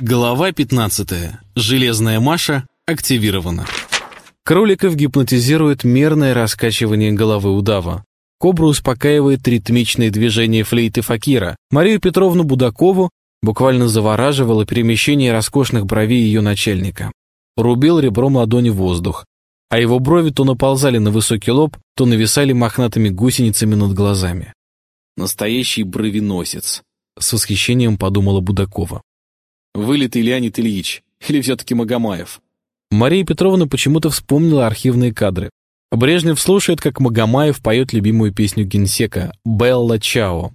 Глава 15. Железная Маша активирована. Кроликов гипнотизирует мерное раскачивание головы удава. Кобру успокаивает ритмичные движения флейты Факира. Марию Петровну Будакову буквально завораживало перемещение роскошных бровей ее начальника. Рубил ребром ладони воздух, а его брови то наползали на высокий лоб, то нависали мохнатыми гусеницами над глазами. «Настоящий бровеносец», — с восхищением подумала Будакова. «Вылитый Леонид Ильич, или все-таки Магомаев?» Мария Петровна почему-то вспомнила архивные кадры. Брежнев слушает, как Магомаев поет любимую песню генсека «Белла Чао».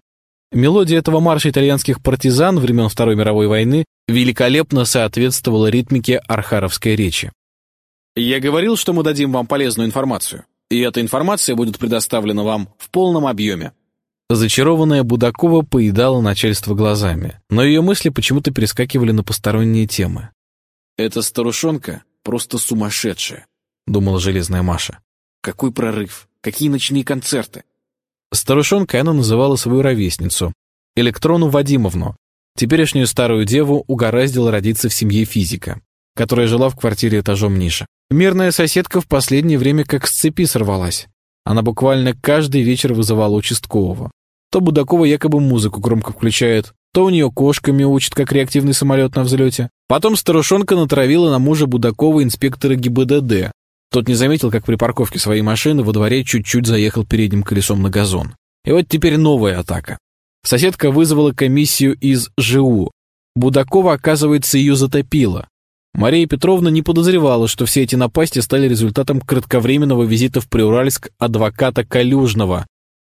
Мелодия этого марша итальянских партизан времен Второй мировой войны великолепно соответствовала ритмике архаровской речи. «Я говорил, что мы дадим вам полезную информацию, и эта информация будет предоставлена вам в полном объеме». Зачарованная Будакова поедала начальство глазами, но ее мысли почему-то перескакивали на посторонние темы. «Эта старушонка просто сумасшедшая», — думала железная Маша. «Какой прорыв! Какие ночные концерты! Старушонкой она называла свою ровесницу, Электрону Вадимовну. Теперешнюю старую деву угораздило родиться в семье физика, которая жила в квартире этажом ниже. Мирная соседка в последнее время как с цепи сорвалась. Она буквально каждый вечер вызывала участкового. То Будакова якобы музыку громко включает, то у нее кошками учит, как реактивный самолет на взлете. Потом старушонка натравила на мужа Будакова инспектора ГИБДД, тот не заметил, как при парковке своей машины во дворе чуть-чуть заехал передним колесом на газон. И вот теперь новая атака. Соседка вызвала комиссию из ЖУ. Будакова, оказывается, ее затопила. Мария Петровна не подозревала, что все эти напасти стали результатом кратковременного визита в Приуральск адвоката Калюжного.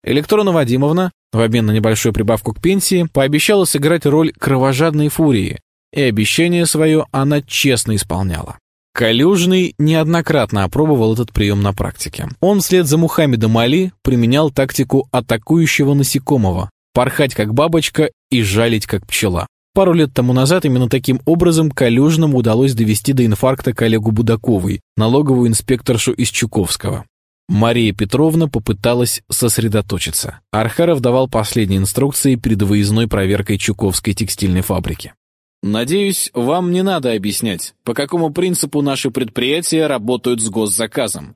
Электрона Вадимовна, в обмен на небольшую прибавку к пенсии, пообещала сыграть роль кровожадной фурии, и обещание свое она честно исполняла. Калюжный неоднократно опробовал этот прием на практике. Он вслед за Мухаммедом Али применял тактику атакующего насекомого – порхать как бабочка и жалить как пчела. Пару лет тому назад именно таким образом Калюжному удалось довести до инфаркта коллегу Будаковой, налоговую инспекторшу из Чуковского. Мария Петровна попыталась сосредоточиться. Архаров давал последние инструкции перед выездной проверкой Чуковской текстильной фабрики. Надеюсь, вам не надо объяснять, по какому принципу наши предприятия работают с госзаказом.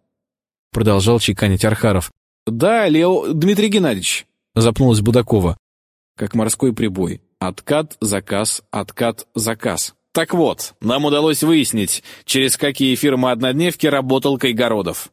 Продолжал чеканить Архаров. Да, Лео Дмитрий Геннадьевич, запнулась Будакова. Как морской прибой. Откат, заказ, откат, заказ. Так вот, нам удалось выяснить, через какие фирмы-однодневки работал Кайгородов.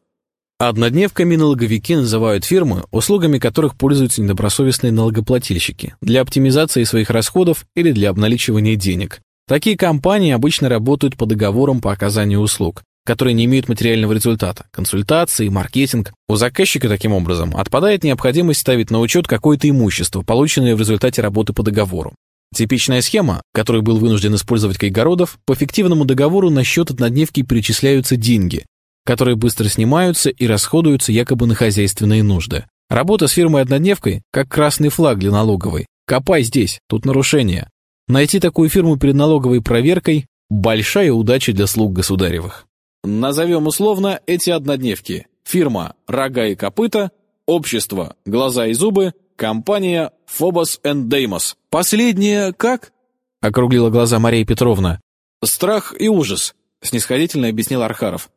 Однодневками налоговики называют фирмы, услугами которых пользуются недобросовестные налогоплательщики для оптимизации своих расходов или для обналичивания денег. Такие компании обычно работают по договорам по оказанию услуг, которые не имеют материального результата, консультации, маркетинг. У заказчика таким образом отпадает необходимость ставить на учет какое-то имущество, полученное в результате работы по договору. Типичная схема, которую был вынужден использовать Кайгородов, по фиктивному договору на счет однодневки перечисляются деньги, которые быстро снимаются и расходуются якобы на хозяйственные нужды. Работа с фирмой-однодневкой как красный флаг для налоговой. Копай здесь, тут нарушение. Найти такую фирму перед налоговой проверкой – большая удача для слуг государевых. Назовем условно эти однодневки. Фирма «Рога и копыта», общество «Глаза и зубы», компания «Фобос энд Деймос». Последнее как? Округлила глаза Мария Петровна. «Страх и ужас», — снисходительно объяснил Архаров.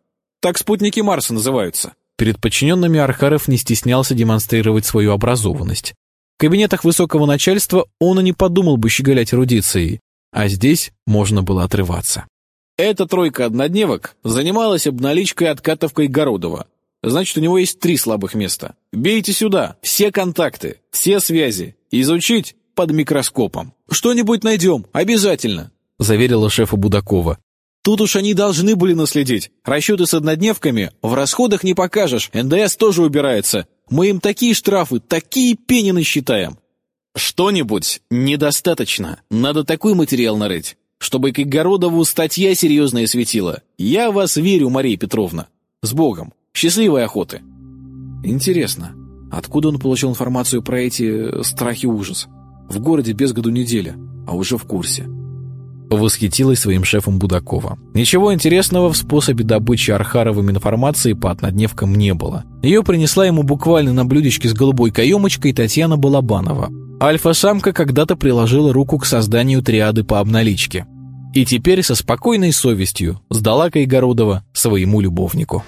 Так спутники Марса называются. Перед подчиненными Архаров не стеснялся демонстрировать свою образованность. В кабинетах высокого начальства он и не подумал бы щеголять эрудицией, а здесь можно было отрываться. Эта тройка однодневок занималась обналичкой откатовкой Городова. Значит, у него есть три слабых места. Бейте сюда, все контакты, все связи. Изучить под микроскопом. Что-нибудь найдем, обязательно, заверила шефа Будакова. Тут уж они должны были наследить. Расчеты с однодневками в расходах не покажешь. НДС тоже убирается. Мы им такие штрафы, такие пени насчитаем. Что-нибудь недостаточно. Надо такой материал нарыть, чтобы к Игородову статья серьезная светила. Я вас верю, Мария Петровна. С Богом. Счастливой охоты. Интересно, откуда он получил информацию про эти страхи ужас? В городе без году неделя, а уже в курсе. Восхитилась своим шефом Будакова. Ничего интересного в способе добычи Архаровым информации по однодневкам не было. Ее принесла ему буквально на блюдечке с голубой каемочкой Татьяна Балабанова. Альфа-самка когда-то приложила руку к созданию триады по обналичке. и теперь со спокойной совестью сдала Кайгородова своему любовнику.